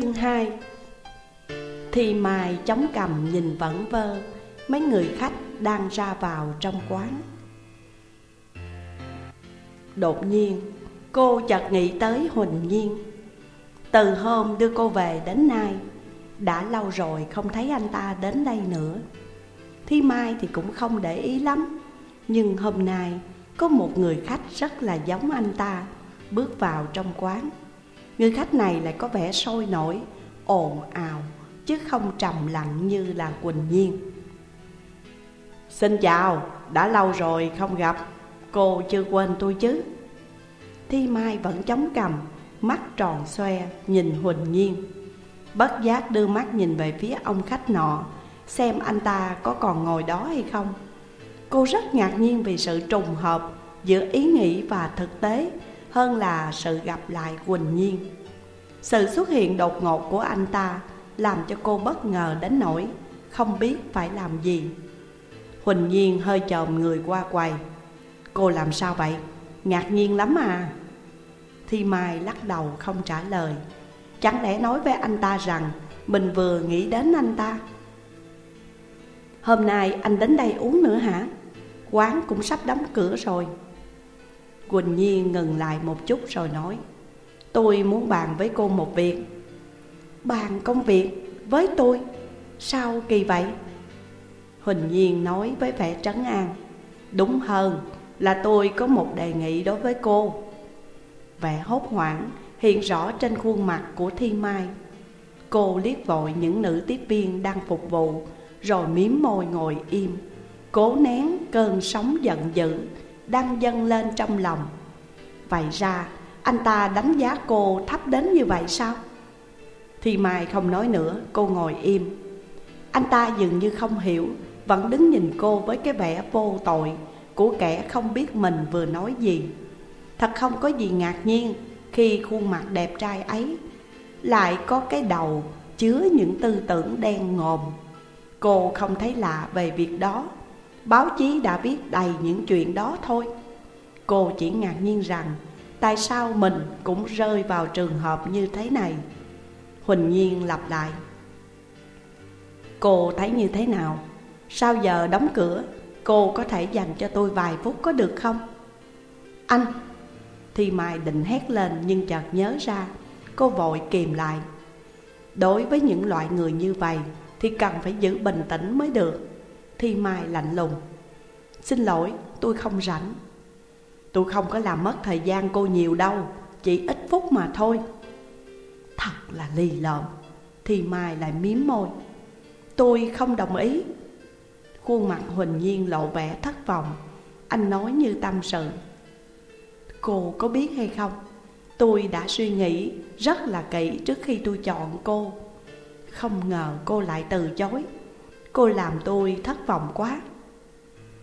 Chương 2 Thì mài chống cầm nhìn vẫn vơ, Mấy người khách đang ra vào trong quán. Đột nhiên, cô chợt nghĩ tới Huỳnh Nhiên. Từ hôm đưa cô về đến nay, Đã lâu rồi không thấy anh ta đến đây nữa. Thi Mai thì cũng không để ý lắm, Nhưng hôm nay có một người khách rất là giống anh ta Bước vào trong quán. Người khách này lại có vẻ sôi nổi, ồn ào Chứ không trầm lặng như là Quỳnh Nhiên. Xin chào, đã lâu rồi không gặp. Cô chưa quên tôi chứ? Thi Mai vẫn chống cằm, Mắt tròn xoe nhìn Huỳnh Nhiên. Bất giác đưa mắt nhìn về phía ông khách nọ Xem anh ta có còn ngồi đó hay không. Cô rất ngạc nhiên vì sự trùng hợp Giữa ý nghĩ và thực tế hơn là sự gặp lại Quỳnh Nhiên. Sự xuất hiện đột ngột của anh ta Làm cho cô bất ngờ đến nỗi Không biết phải làm gì. Huỳnh Nhiên hơi chồm người qua quầy. Cô làm sao vậy? Ngạc nhiên lắm à? Thi Mai lắc đầu không trả lời. Chẳng lẽ nói với anh ta rằng Mình vừa nghĩ đến anh ta? Hôm nay anh đến đây uống nữa hả? Quán cũng sắp đóng cửa rồi. Quỳnh Nhi ngừng lại một chút rồi nói, Tôi muốn bàn với cô một việc. Bàn công việc với tôi? Sao kỳ vậy? Huỳnh Nhiên nói với vẻ trấn an, Đúng hơn là tôi có một đề nghị đối với cô. Vẻ hốt hoảng hiện rõ trên khuôn mặt của Thi Mai. Cô liếc vội những nữ tiếp viên đang phục vụ, Rồi miếm môi ngồi im, Cố nén cơn sóng giận dữ đang dâng lên trong lòng. Vậy ra anh ta đánh giá cô thấp đến như vậy sao? Thì Mai không nói nữa, cô ngồi im. Anh ta dường như không hiểu Vẫn đứng nhìn cô với cái vẻ vô tội Của kẻ không biết mình vừa nói gì. Thật không có gì ngạc nhiên Khi khuôn mặt đẹp trai ấy Lại có cái đầu chứa những tư tưởng đen ngòm. Cô không thấy lạ về việc đó. Báo chí đã viết đầy những chuyện đó thôi. Cô chỉ ngạc nhiên rằng, Tại sao mình cũng rơi vào trường hợp như thế này? Huỳnh Nhiên lặp lại. Cô thấy như thế nào? Sao giờ đóng cửa, Cô có thể dành cho tôi vài phút có được không? Anh! Thì Mai định hét lên nhưng chợt nhớ ra, Cô vội kìm lại. Đối với những loại người như vậy Thì cần phải giữ bình tĩnh mới được. Thi Mai lạnh lùng. Xin lỗi, tôi không rảnh. Tôi không có làm mất thời gian cô nhiều đâu, Chỉ ít phút mà thôi. Thật là lì lợm, Thi Mai lại miếm môi. Tôi không đồng ý. Khuôn mặt Huỳnh Nhiên lộ vẻ thất vọng. Anh nói như tâm sự. Cô có biết hay không? Tôi đã suy nghĩ rất là kỹ trước khi tôi chọn cô. Không ngờ cô lại từ chối. Cô làm tôi thất vọng quá.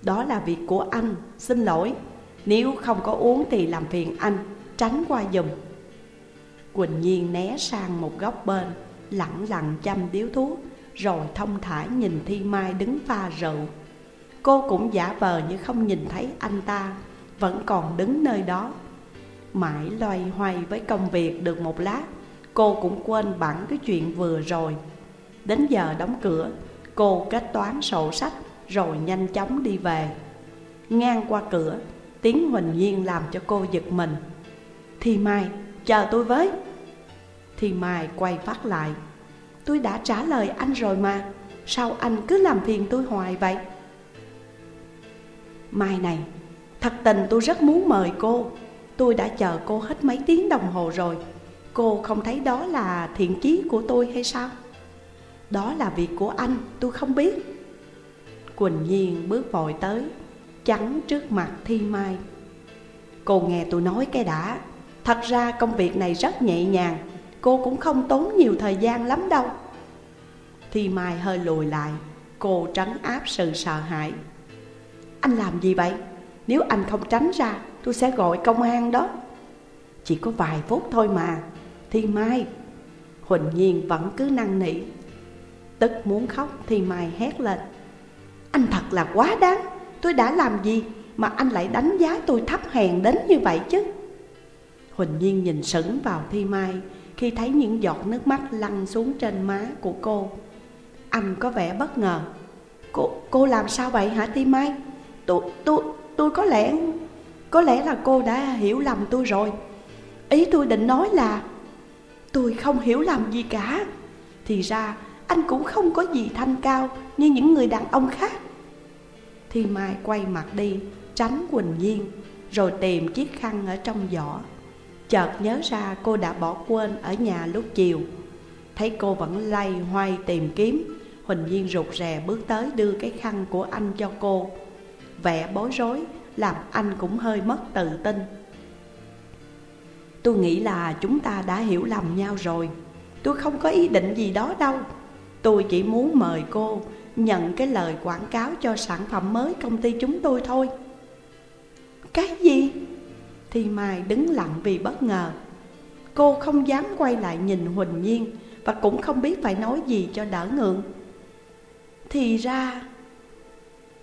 Đó là việc của anh, xin lỗi. Nếu không có uống thì làm phiền anh, tránh qua giùm. Quỳnh Nhiên né sang một góc bên Lặng lặng chăm điếu thuốc Rồi thông thả nhìn Thi Mai đứng pha rượu. Cô cũng giả vờ như không nhìn thấy anh ta Vẫn còn đứng nơi đó. Mãi loay hoay với công việc được một lát Cô cũng quên bẵng cái chuyện vừa rồi. Đến giờ đóng cửa Cô kết toán sổ sách Rồi nhanh chóng đi về. Ngang qua cửa, Tiếng Huỳnh Nhiên làm cho cô giật mình. Thì Mai, chờ tôi với. Thì Mai quay phát lại. Tôi đã trả lời anh rồi mà, Sao anh cứ làm phiền tôi hoài vậy? Mai này, Thật tình tôi rất muốn mời cô. Tôi đã chờ cô hết mấy tiếng đồng hồ rồi. Cô không thấy đó là thiện chí của tôi hay sao? Đó là việc của anh, tôi không biết. Quỳnh Nhiên bước vội tới, Chắn trước mặt Thi Mai. Cô nghe tôi nói cái đã. Thật ra công việc này rất nhẹ nhàng, Cô cũng không tốn nhiều thời gian lắm đâu. Thi Mai hơi lùi lại, Cô trấn áp sự sợ hãi. Anh làm gì vậy? Nếu anh không tránh ra, tôi sẽ gọi công an đó. Chỉ có vài phút thôi mà. Thi Mai, Huỳnh Nhiên vẫn cứ năn nỉ. Tức muốn khóc thì Mai hét lên. Anh thật là quá đáng Tôi đã làm gì mà anh lại đánh giá tôi thấp hèn đến như vậy chứ? Huỳnh Nhiên nhìn sững vào Thi Mai khi thấy những giọt nước mắt lăn xuống trên má của cô. Anh có vẻ bất ngờ. Cô, cô làm sao vậy hả Thi Mai? Tôi, tôi, tôi có lẽ Có lẽ là cô đã hiểu lầm tôi rồi. Ý tôi định nói là Tôi không hiểu lầm gì cả. Thì ra anh cũng không có gì thanh cao Như những người đàn ông khác. Thì Mai quay mặt đi, Tránh Quỳnh Nhiên Rồi tìm chiếc khăn ở trong giỏ. Chợt nhớ ra cô đã bỏ quên ở nhà lúc chiều. Thấy cô vẫn lay hoay tìm kiếm, Huỳnh Nhiên rụt rè bước tới đưa cái khăn của anh cho cô. Vẻ bối rối làm anh cũng hơi mất tự tin. Tôi nghĩ là chúng ta đã hiểu lầm nhau rồi. Tôi không có ý định gì đó đâu. Tôi chỉ muốn mời cô nhận cái lời quảng cáo cho sản phẩm mới công ty chúng tôi thôi. Cái gì? Thì Mai đứng lặng vì bất ngờ. Cô không dám quay lại nhìn Huỳnh Nhiên Và cũng không biết phải nói gì cho đỡ ngượng. Thì ra,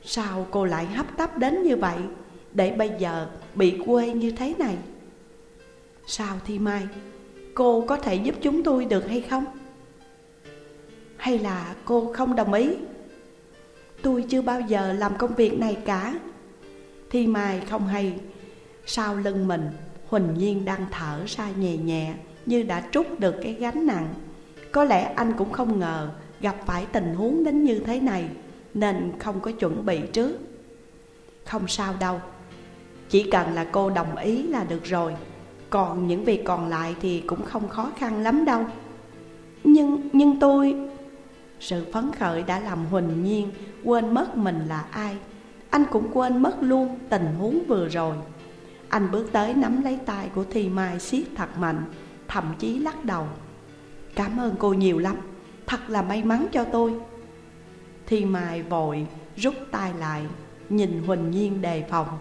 Sao cô lại hấp tấp đến như vậy Để bây giờ bị quê như thế này? Sao Thi Mai, Cô có thể giúp chúng tôi được hay không? Hay là cô không đồng ý? Tôi chưa bao giờ làm công việc này cả. Thi Mai không hay. Sau lưng mình Huỳnh Nhiên đang thở ra nhẹ nhẹ Như đã trút được cái gánh nặng. Có lẽ anh cũng không ngờ Gặp phải tình huống đến như thế này Nên không có chuẩn bị trước. Không sao đâu. Chỉ cần là cô đồng ý là được rồi. Còn những việc còn lại thì cũng không khó khăn lắm đâu. Nhưng, nhưng tôi sự phấn khởi đã làm Huỳnh Nhiên quên mất mình là ai. Anh cũng quên mất luôn tình huống vừa rồi. Anh bước tới nắm lấy tay của Thi Mai siết thật mạnh, Thậm chí lắc đầu. Cảm ơn cô nhiều lắm, Thật là may mắn cho tôi. Thi Mai vội rút tay lại, Nhìn Huỳnh Nhiên đề phòng.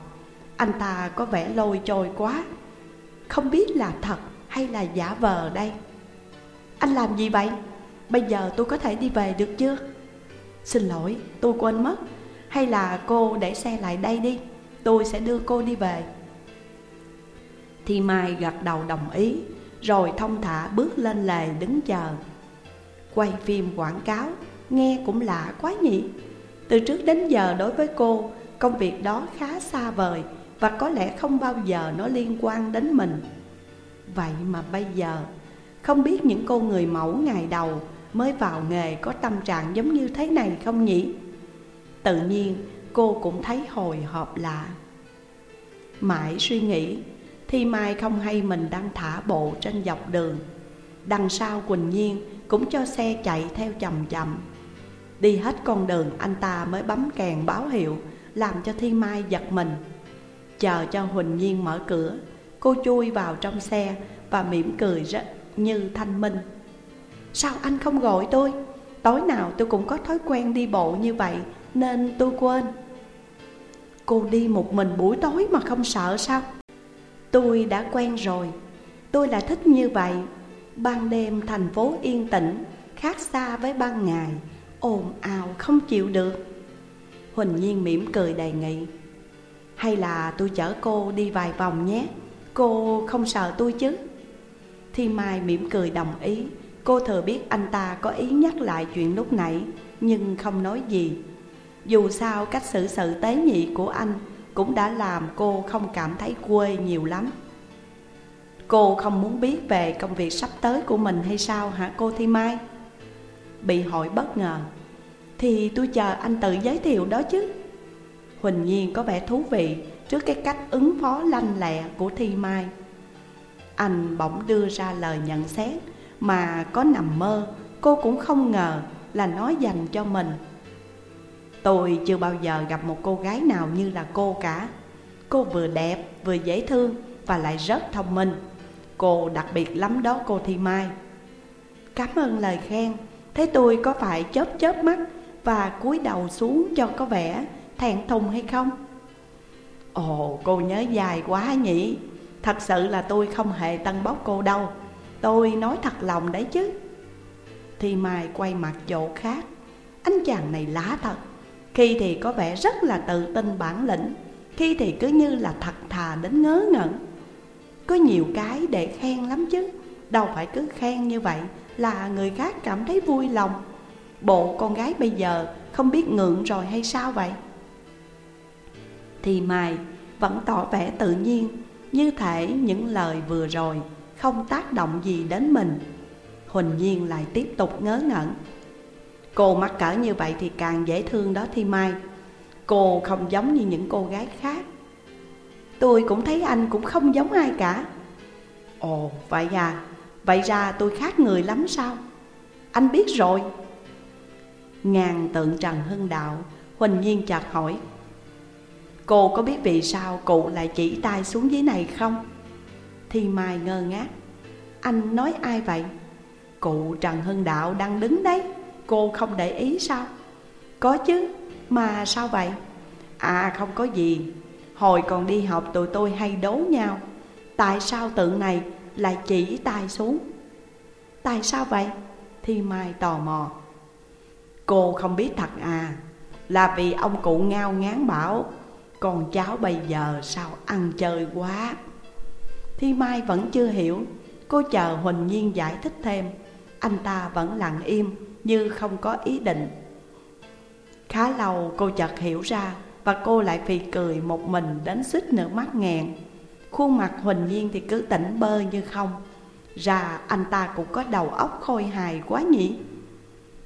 Anh ta có vẻ lôi trôi quá, Không biết là thật hay là giả vờ đây. Anh làm gì vậy? Bây giờ tôi có thể đi về được chưa? Xin lỗi, tôi quên mất. Hay là cô để xe lại đây đi. Tôi sẽ đưa cô đi về. Thì Mai gật đầu đồng ý Rồi thông thả bước lên lề đứng chờ. Quay phim quảng cáo Nghe cũng lạ quá nhỉ. Từ trước đến giờ đối với cô Công việc đó khá xa vời Và có lẽ không bao giờ nó liên quan đến mình. Vậy mà bây giờ Không biết những cô người mẫu ngày đầu Mới vào nghề có tâm trạng giống như thế này không nhỉ? Tự nhiên, cô cũng thấy hồi hộp lạ. Mãi suy nghĩ, Thi Mai không hay mình đang thả bộ trên dọc đường. Đằng sau Quỳnh Nhiên cũng cho xe chạy theo chậm chậm. Đi hết con đường anh ta mới bấm kèn báo hiệu, Làm cho Thi Mai giật mình. Chờ cho Huỳnh Nhiên mở cửa, Cô chui vào trong xe và mỉm cười rất như thanh minh. Sao anh không gọi tôi? Tối nào tôi cũng có thói quen đi bộ như vậy, Nên tôi quên. Cô đi một mình buổi tối mà không sợ sao? Tôi đã quen rồi. Tôi là thích như vậy. Ban đêm thành phố yên tĩnh, Khác xa với ban ngày, ồn ào không chịu được. Huỳnh Nhiên mỉm cười đề nghị. Hay là tôi chở cô đi vài vòng nhé. Cô không sợ tôi chứ? Thi Mai mỉm cười đồng ý. Cô thừa biết anh ta có ý nhắc lại chuyện lúc nãy, Nhưng không nói gì. Dù sao, cách xử sự tế nhị của anh Cũng đã làm cô không cảm thấy quê nhiều lắm. Cô không muốn biết về công việc sắp tới của mình hay sao hả cô Thi Mai? Bị hỏi bất ngờ. Thì tôi chờ anh tự giới thiệu đó chứ. Huỳnh Nhiên có vẻ thú vị trước cái cách ứng phó lanh lẹ của Thi Mai. Anh bỗng đưa ra lời nhận xét mà có nằm mơ cô cũng không ngờ là nó dành cho mình. Tôi chưa bao giờ gặp một cô gái nào như là cô cả. Cô vừa đẹp, vừa dễ thương và lại rất thông minh. Cô đặc biệt lắm đó cô Thi Mai. Cảm ơn lời khen. Thế tôi có phải chớp chớp mắt Và cúi đầu xuống cho có vẻ thẹn thùng hay không? Ồ cô nhớ dài quá nhỉ. Thật sự là tôi không hề tân bốc cô đâu. Tôi nói thật lòng đấy chứ. Thì Mai quay mặt chỗ khác. Anh chàng này lá thật. Khi thì có vẻ rất là tự tin bản lĩnh. Khi thì cứ như là thật thà đến ngớ ngẩn. Có nhiều cái để khen lắm chứ. Đâu phải cứ khen như vậy là người khác cảm thấy vui lòng. Bộ con gái bây giờ không biết ngượng rồi hay sao vậy? Thì Mai vẫn tỏ vẻ tự nhiên Như thể những lời vừa rồi không tác động gì đến mình. Huỳnh Nhiên lại tiếp tục ngớ ngẩn. Cô mắc cỡ như vậy thì càng dễ thương đó Thi Mai. Cô không giống như những cô gái khác. Tôi cũng thấy anh cũng không giống ai cả. Ồ, vậy à? Vậy ra tôi khác người lắm sao? Anh biết rồi. Ngàn tượng Trần Hưng Đạo, Huỳnh Nhiên chợt hỏi. Cô có biết vì sao cụ lại chỉ tay xuống dưới này không? Thì Mai ngơ ngác Anh nói ai vậy? Cụ Trần Hưng Đạo đang đứng đấy Cô không để ý sao? Có chứ, mà sao vậy? À không có gì Hồi còn đi học tụi tôi hay đấu nhau Tại sao tượng này lại chỉ tay xuống? Tại sao vậy? thì Mai tò mò Cô không biết thật à Là vì ông cụ ngao ngán bảo Con cháu bây giờ sao ăn chơi quá Thi Mai vẫn chưa hiểu. Cô chờ Huỳnh Nhiên giải thích thêm. Anh ta vẫn lặng im, như không có ý định. Khá lâu cô chợt hiểu ra Và cô lại phì cười một mình đến suýt nửa mắt nghẹn. Khuôn mặt Huỳnh Nhiên thì cứ tỉnh bơ như không. Ra anh ta cũng có đầu óc khôi hài quá nhỉ?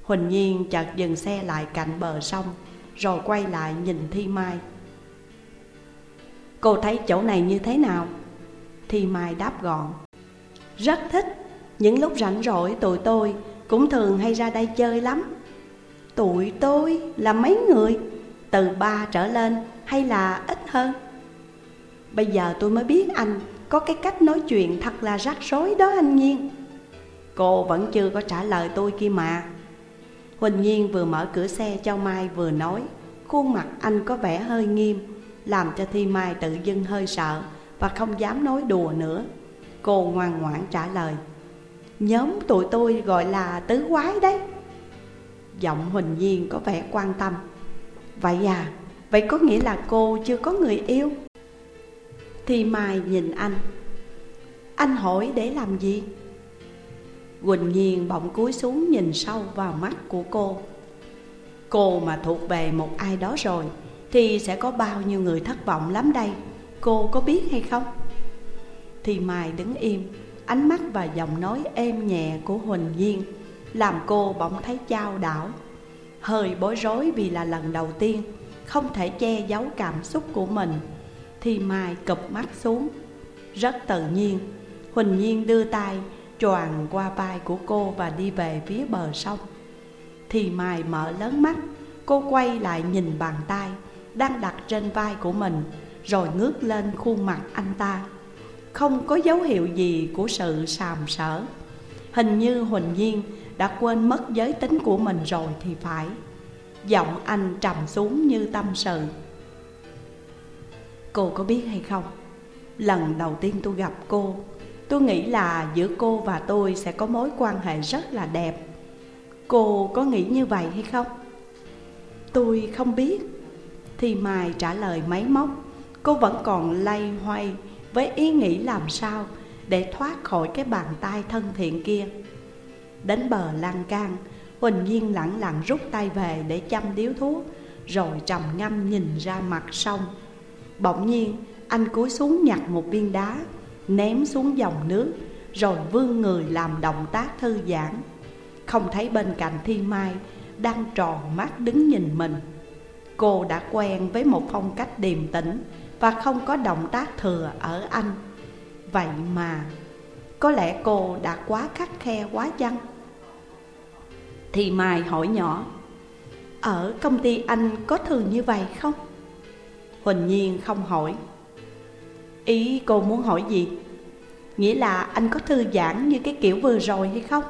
Huỳnh Nhiên chợt dừng xe lại cạnh bờ sông, Rồi quay lại nhìn Thi Mai. Cô thấy chỗ này như thế nào? Thì Mai đáp gọn. Rất thích. Những lúc rảnh rỗi, tụi tôi cũng thường hay ra đây chơi lắm. Tụi tôi là mấy người? Từ ba trở lên hay là ít hơn? Bây giờ tôi mới biết anh có cái cách nói chuyện thật là rắc rối đó anh Nhiên. Cô vẫn chưa có trả lời tôi kia mà. Huỳnh Nhiên vừa mở cửa xe cho Mai vừa nói, Khuôn mặt anh có vẻ hơi nghiêm, Làm cho Thi Mai tự dưng hơi sợ. Và không dám nói đùa nữa. Cô ngoan ngoãn trả lời Nhóm tụi tôi gọi là tứ quái đấy. Giọng Huỳnh Nhiên có vẻ quan tâm. Vậy à, vậy có nghĩa là cô chưa có người yêu? Thì Mai nhìn anh. Anh hỏi để làm gì? Quỳnh Nhiên bỗng cúi xuống nhìn sâu vào mắt của cô. Cô mà thuộc về một ai đó rồi Thì sẽ có bao nhiêu người thất vọng lắm đây. Cô có biết hay không? Thì Mai đứng im, Ánh mắt và giọng nói êm nhẹ của Huỳnh Nhiên Làm cô bỗng thấy chao đảo. Hơi bối rối vì là lần đầu tiên Không thể che giấu cảm xúc của mình, Thì Mai cụp mắt xuống. Rất tự nhiên, Huỳnh Nhiên đưa tay choàng qua vai của cô và đi về phía bờ sông. Thì Mai mở lớn mắt, Cô quay lại nhìn bàn tay Đang đặt trên vai của mình rồi ngước lên khuôn mặt anh ta. Không có dấu hiệu gì của sự sàm sỡ. Hình như Huỳnh Nhiên đã quên mất giới tính của mình rồi thì phải. Giọng anh trầm xuống như tâm sự. Cô có biết hay không? Lần đầu tiên tôi gặp cô, Tôi nghĩ là giữa cô và tôi sẽ có mối quan hệ rất là đẹp. Cô có nghĩ như vậy hay không? Tôi không biết. Thì mài trả lời máy móc. Cô vẫn còn lay hoay với ý nghĩ làm sao Để thoát khỏi cái bàn tay thân thiện kia. Đến bờ lan can, Huỳnh Nhiên lặng lặng rút tay về để chăm điếu thuốc, Rồi trầm ngâm nhìn ra mặt sông. Bỗng nhiên, anh cúi xuống nhặt một viên đá, ném xuống dòng nước, rồi vươn người làm động tác thư giãn. Không thấy bên cạnh thi mai đang tròn mắt đứng nhìn mình. Cô đã quen với một phong cách điềm tĩnh và không có động tác thừa ở anh vậy mà, có lẽ cô đã quá khắc khe, quá chăng thì mai hỏi nhỏ, ở công ty anh có thường như vậy không huỳnh nhiên không hỏi Ý cô muốn hỏi gì? Nghĩa là anh có thư giãn như cái kiểu vừa rồi hay không?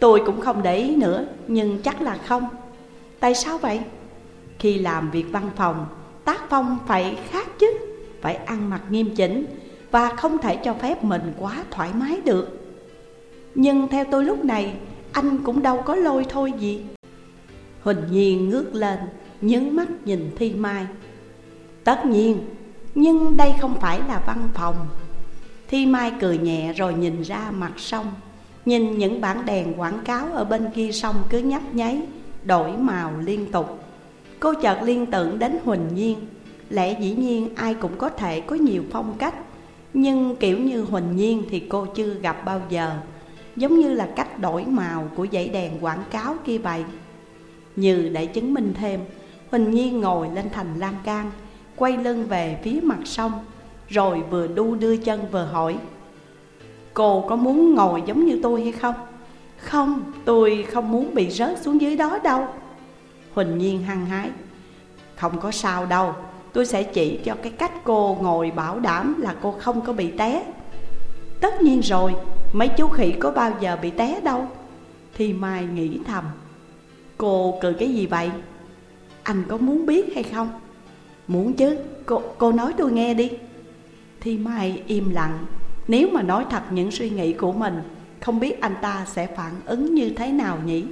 Tôi cũng không để ý nữa, Nhưng chắc là không Tại sao vậy? Khi làm việc văn phòng Tác phong phải khác chứ, Phải ăn mặc nghiêm chỉnh Và không thể cho phép mình quá thoải mái được. Nhưng theo tôi lúc này, Anh cũng đâu có lôi thôi gì. Huỳnh Nhiên ngước lên, nhướng mắt nhìn Thi Mai. Tất nhiên, nhưng đây không phải là văn phòng. Thi Mai cười nhẹ rồi nhìn ra mặt sông, Nhìn những bảng đèn quảng cáo ở bên kia sông cứ nhấp nháy, Đổi màu liên tục. Cô chợt liên tưởng đến Huỳnh Nhiên. Lẽ dĩ nhiên ai cũng có thể có nhiều phong cách Nhưng kiểu như Huỳnh Nhiên thì cô chưa gặp bao giờ Giống như là cách đổi màu của dãy đèn quảng cáo kia vậy. Như để chứng minh thêm Huỳnh Nhiên ngồi lên thành lan can Quay lưng về phía mặt sông Rồi vừa đu đưa chân vừa hỏi Cô có muốn ngồi giống như tôi hay không? Không, tôi không muốn bị rớt xuống dưới đó đâu. Huỳnh Nhiên hăng hái Không có sao đâu Tôi sẽ chỉ cho cái cách cô ngồi bảo đảm là cô không có bị té Tất nhiên rồi, mấy chú khỉ có bao giờ bị té đâu Thì Mai nghĩ thầm Cô cười cái gì vậy? Anh có muốn biết hay không? Muốn chứ, cô, cô nói tôi nghe đi Thì Mai im lặng Nếu mà nói thật những suy nghĩ của mình Không biết anh ta sẽ phản ứng như thế nào nhỉ?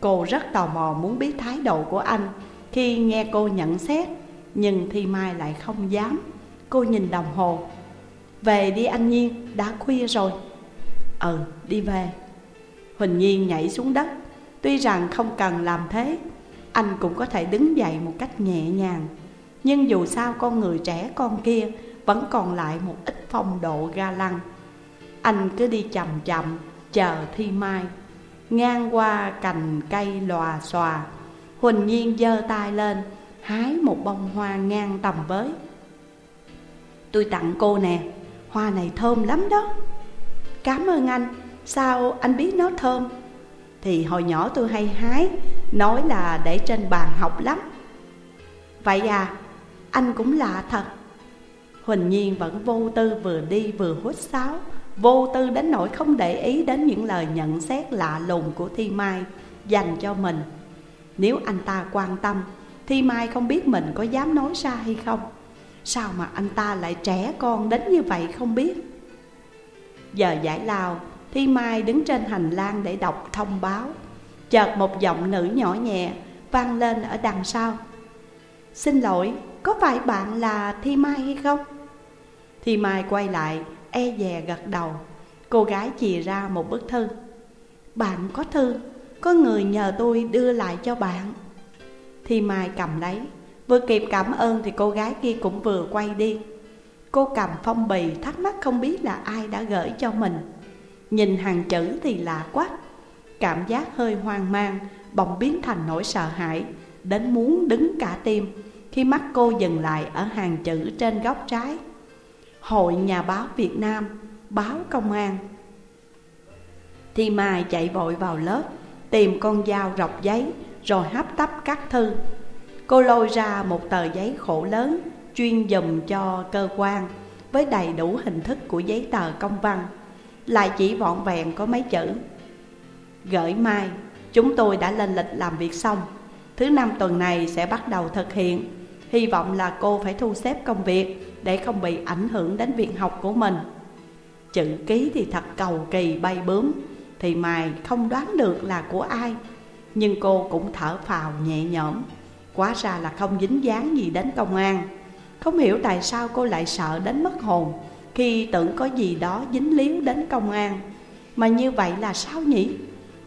Cô rất tò mò muốn biết thái độ của anh. Khi nghe cô nhận xét Nhưng Thi Mai lại không dám. Cô nhìn đồng hồ. Về đi anh Nhiên, đã khuya rồi. Ừ, đi về. Huỳnh Nhiên nhảy xuống đất. Tuy rằng không cần làm thế Anh cũng có thể đứng dậy một cách nhẹ nhàng. Nhưng dù sao con người trẻ con kia Vẫn còn lại một ít phong độ ga lăng. Anh cứ đi chậm chậm Chờ Thi Mai. Ngang qua cành cây lòa xòa. Huỳnh Nhiên giơ tay lên, Hái một bông hoa ngang tầm với. Tôi tặng cô nè, Hoa này thơm lắm đó. Cảm ơn anh, Sao anh biết nó thơm? Thì hồi nhỏ tôi hay hái, Nói là để trên bàn học lắm. Vậy à Anh cũng lạ thật. Huỳnh Nhiên vẫn vô tư vừa đi vừa hút sáo. Vô tư đến nỗi không để ý đến những lời nhận xét lạ lùng của Thi Mai dành cho mình. Nếu anh ta quan tâm Thi Mai không biết mình có dám nói ra hay không. Sao mà anh ta lại trẻ con đến như vậy không biết? Giờ giải lao Thi Mai đứng trên hành lang để đọc thông báo. Chợt một giọng nữ nhỏ nhẹ vang lên ở đằng sau. Xin lỗi, có phải bạn là Thi Mai hay không? Thi Mai quay lại e dè gật đầu. Cô gái chì ra một bức thư. Bạn có thư, Có người nhờ tôi đưa lại cho bạn. Thì Mai cầm lấy. Vừa kịp cảm ơn thì cô gái kia cũng vừa quay đi. Cô cầm phong bì thắc mắc không biết là ai đã gửi cho mình. Nhìn hàng chữ thì lạ quá. Cảm giác hơi hoang mang, Bỗng biến thành nỗi sợ hãi, Đến muốn đứng cả tim, Khi mắt cô dừng lại ở hàng chữ trên góc trái. Hội Nhà báo Việt Nam, báo công an. Thì Mai chạy vội vào lớp Tìm con dao rọc giấy Rồi hấp tấp cắt thư. Cô lôi ra một tờ giấy khổ lớn Chuyên dùng cho cơ quan Với đầy đủ hình thức của giấy tờ công văn. Lại chỉ vọn vẹn có mấy chữ. Gửi mai Chúng tôi đã lên lịch làm việc xong. Thứ năm tuần này sẽ bắt đầu thực hiện. Hy vọng là cô phải thu xếp công việc. Để không bị ảnh hưởng đến việc học của mình. Chữ ký thì thật cầu kỳ bay bướm, Thì mày không đoán được là của ai, Nhưng cô cũng thở phào nhẹ nhõm. Quá ra là không dính dáng gì đến công an. Không hiểu tại sao cô lại sợ đến mất hồn Khi tưởng có gì đó dính líu đến công an. Mà như vậy là sao nhỉ?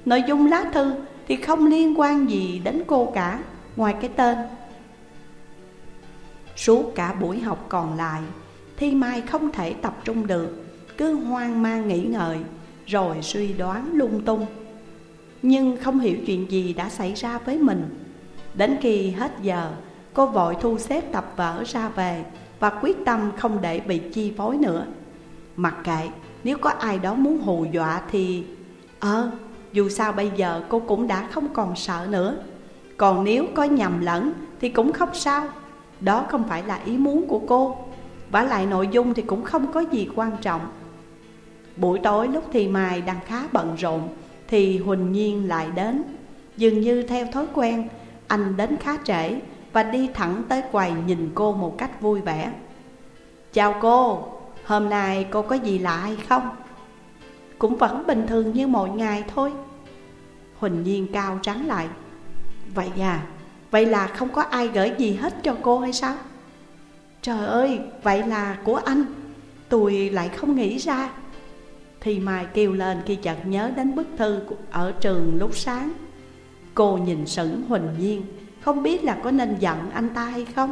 Nội dung lá thư thì không liên quan gì đến cô cả, Ngoài cái tên. Suốt cả buổi học còn lại Thi Mai không thể tập trung được, Cứ hoang mang nghĩ ngợi, Rồi suy đoán lung tung. Nhưng không hiểu chuyện gì đã xảy ra với mình. Đến khi hết giờ, Cô vội thu xếp tập vở ra về Và quyết tâm không để bị chi phối nữa. Mặc kệ, Nếu có ai đó muốn hù dọa thì Ờ dù sao bây giờ cô cũng đã không còn sợ nữa. Còn nếu có nhầm lẫn thì cũng không sao. Đó không phải là ý muốn của cô. Và lại nội dung thì cũng không có gì quan trọng. Buổi tối lúc thì Mai đang khá bận rộn Thì Huỳnh Nhiên lại đến. Dường như theo thói quen Anh đến khá trễ Và đi thẳng tới quầy nhìn cô một cách vui vẻ. Chào cô, hôm nay cô có gì lạ hay không? Cũng vẫn bình thường như mọi ngày thôi. Huỳnh Nhiên cao trắng lại. Vậy à, vậy là không có ai gửi gì hết cho cô hay sao? Trời ơi, vậy là của anh. Tôi lại không nghĩ ra. Thì Mai kêu lên khi chợt nhớ đến bức thư ở trường lúc sáng. Cô nhìn sững Huỳnh Nhiên Không biết là có nên giận anh ta hay không.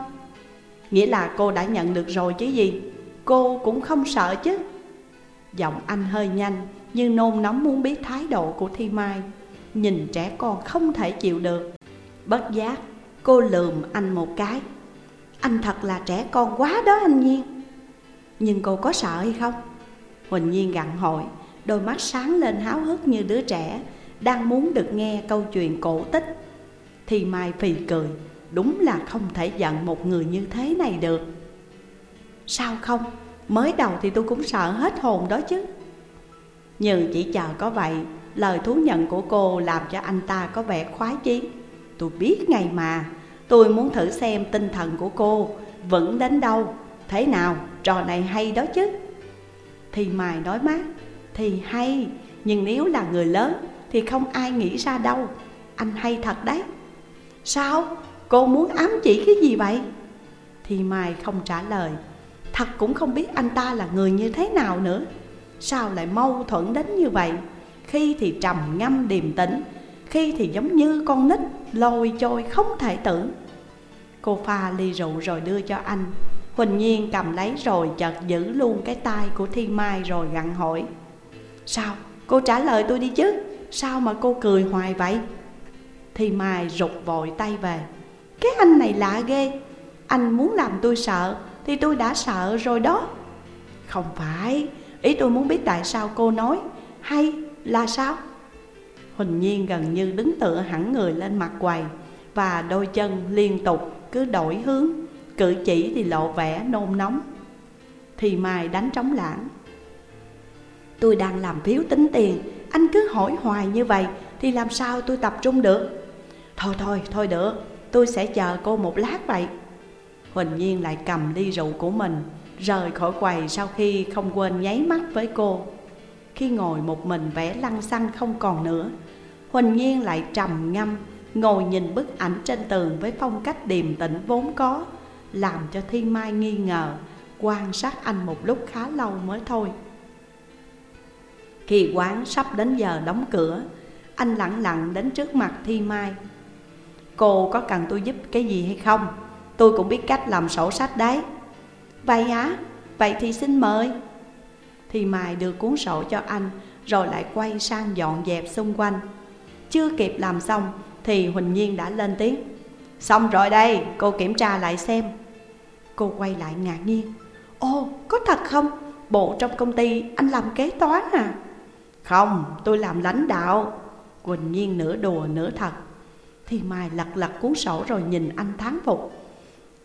Nghĩa là cô đã nhận được rồi chứ gì? Cô cũng không sợ chứ. Giọng anh hơi nhanh Như nôn nóng muốn biết thái độ của Thi Mai. Nhìn trẻ con không thể chịu được. Bất giác, cô lườm anh một cái. Anh thật là trẻ con quá đó anh Nhiên. Nhưng cô có sợ hay không? Huỳnh Nhiên gặn hỏi Đôi mắt sáng lên háo hức như đứa trẻ Đang muốn được nghe câu chuyện cổ tích. Thì Mai phì cười, Đúng là không thể giận một người như thế này được. Sao không? Mới đầu thì tôi cũng sợ hết hồn đó chứ. Nhưng chỉ chờ có vậy, Lời thú nhận của cô làm cho anh ta có vẻ khoái chí. Tôi biết ngày mà. Tôi muốn thử xem tinh thần của cô vẫn đến đâu. Thế nào? Trò này hay đó chứ. Thì Mài nói mát, Thì hay, Nhưng nếu là người lớn Thì không ai nghĩ ra đâu. Anh hay thật đấy. Sao? Cô muốn ám chỉ cái gì vậy? Thì mài không trả lời. Thật cũng không biết anh ta là người như thế nào nữa. Sao lại mâu thuẫn đến như vậy? Khi thì trầm ngâm điềm tĩnh khi thì giống như con nít lôi trôi không thể tưởng Cô pha ly rượu rồi đưa cho anh. Huỳnh Nhiên cầm lấy rồi chợt giữ luôn cái tay của Thi Mai rồi gặn hỏi. Sao? Cô trả lời tôi đi chứ. Sao mà cô cười hoài vậy? Thi Mai rụt vội tay về. Cái anh này lạ ghê. Anh muốn làm tôi sợ Thì tôi đã sợ rồi đó. Không phải. Ý tôi muốn biết tại sao cô nói Hay là sao? Huỳnh Nhiên gần như đứng tựa hẳn người lên mặt quầy Và đôi chân liên tục cứ đổi hướng, Cử chỉ thì lộ vẻ nôn nóng. Thì Mai đánh trống lãng. Tôi đang làm phiếu tính tiền, Anh cứ hỏi hoài như vậy Thì làm sao tôi tập trung được? Thôi thôi thôi được, Tôi sẽ chờ cô một lát vậy. Huỳnh Nhiên lại cầm ly rượu của mình, Rời khỏi quầy sau khi không quên nháy mắt với cô. Khi ngồi một mình vẽ lăng xăng không còn nữa. Huỳnh Nhiên lại trầm ngâm, Ngồi nhìn bức ảnh trên tường với phong cách điềm tĩnh vốn có, Làm cho Thiên Mai nghi ngờ, Quan sát anh một lúc khá lâu mới thôi. Khi quán sắp đến giờ đóng cửa, Anh lặng lặng đến trước mặt Thi Mai. Cô có cần tôi giúp cái gì hay không? Tôi cũng biết cách làm sổ sách đấy. Vậy hả? Vậy thì xin mời thì mài đưa cuốn sổ cho anh Rồi lại quay sang dọn dẹp xung quanh. Chưa kịp làm xong thì Huỳnh Nhiên đã lên tiếng. Xong rồi đây, cô kiểm tra lại xem. Cô quay lại ngạc nhiên. Ồ, có thật không? Bộ trong công ty anh làm kế toán à? Không, tôi làm lãnh đạo. Huỳnh Nhiên nửa đùa nửa thật. Thì Mai lật lật cuốn sổ rồi nhìn anh thán phục.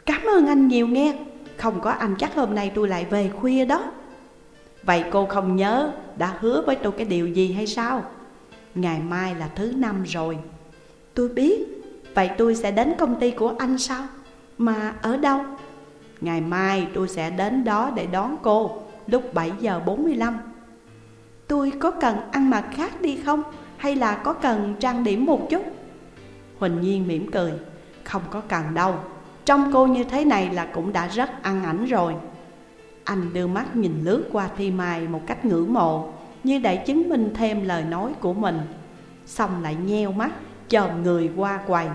Cảm ơn anh nhiều nghe. Không có anh chắc hôm nay tôi lại về khuya đó. Vậy cô không nhớ đã hứa với tôi cái điều gì hay sao? Ngày mai là thứ năm rồi Tôi biết Vậy tôi sẽ đến công ty của anh sao? Mà ở đâu? Ngày mai tôi sẽ đến đó để đón cô, Lúc 7 giờ 45 Tôi có cần ăn mặc khác đi không? Hay là có cần trang điểm một chút? Huỳnh Nhiên mỉm cười Không có cần đâu Trong cô như thế này là cũng đã rất ăn ảnh rồi anh đưa mắt nhìn lướt qua Thi Mai một cách ngưỡng mộ, Như để chứng minh thêm lời nói của mình. Xong lại nheo mắt, chồm người qua quầy.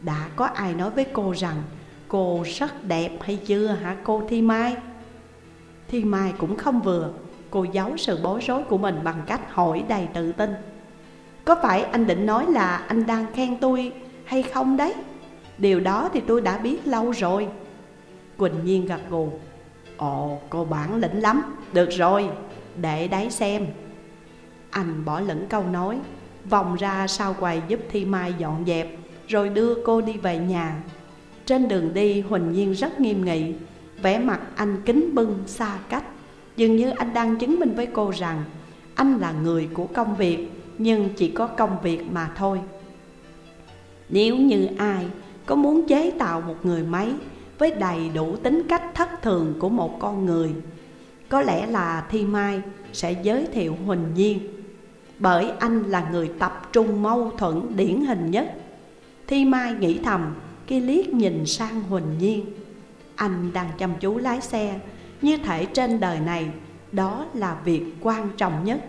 Đã có ai nói với cô rằng, Cô rất đẹp hay chưa hả cô Thi Mai? Thi Mai cũng không vừa. Cô giấu sự bối rối của mình bằng cách hỏi đầy tự tin. Có phải anh định nói là anh đang khen tôi hay không đấy? Điều đó thì tôi đã biết lâu rồi. Quỳnh Nhiên gật gù. Ồ, cô bản lĩnh lắm. Được rồi, để đấy xem. Anh bỏ lửng câu nói, Vòng ra sau quầy giúp Thi Mai dọn dẹp, Rồi đưa cô đi về nhà. Trên đường đi, Huỳnh Nhiên rất nghiêm nghị, vẻ mặt anh kính bưng xa cách. Dường như anh đang chứng minh với cô rằng Anh là người của công việc, Nhưng chỉ có công việc mà thôi. Nếu như ai có muốn chế tạo một người máy với đầy đủ tính cách thất thường của một con người. Có lẽ là Thi Mai sẽ giới thiệu Huỳnh Nhiên, bởi anh là người tập trung mâu thuẫn điển hình nhất. Thi Mai nghĩ thầm, khi liếc nhìn sang Huỳnh Nhiên, Anh đang chăm chú lái xe. Như thể trên đời này, đó là việc quan trọng nhất.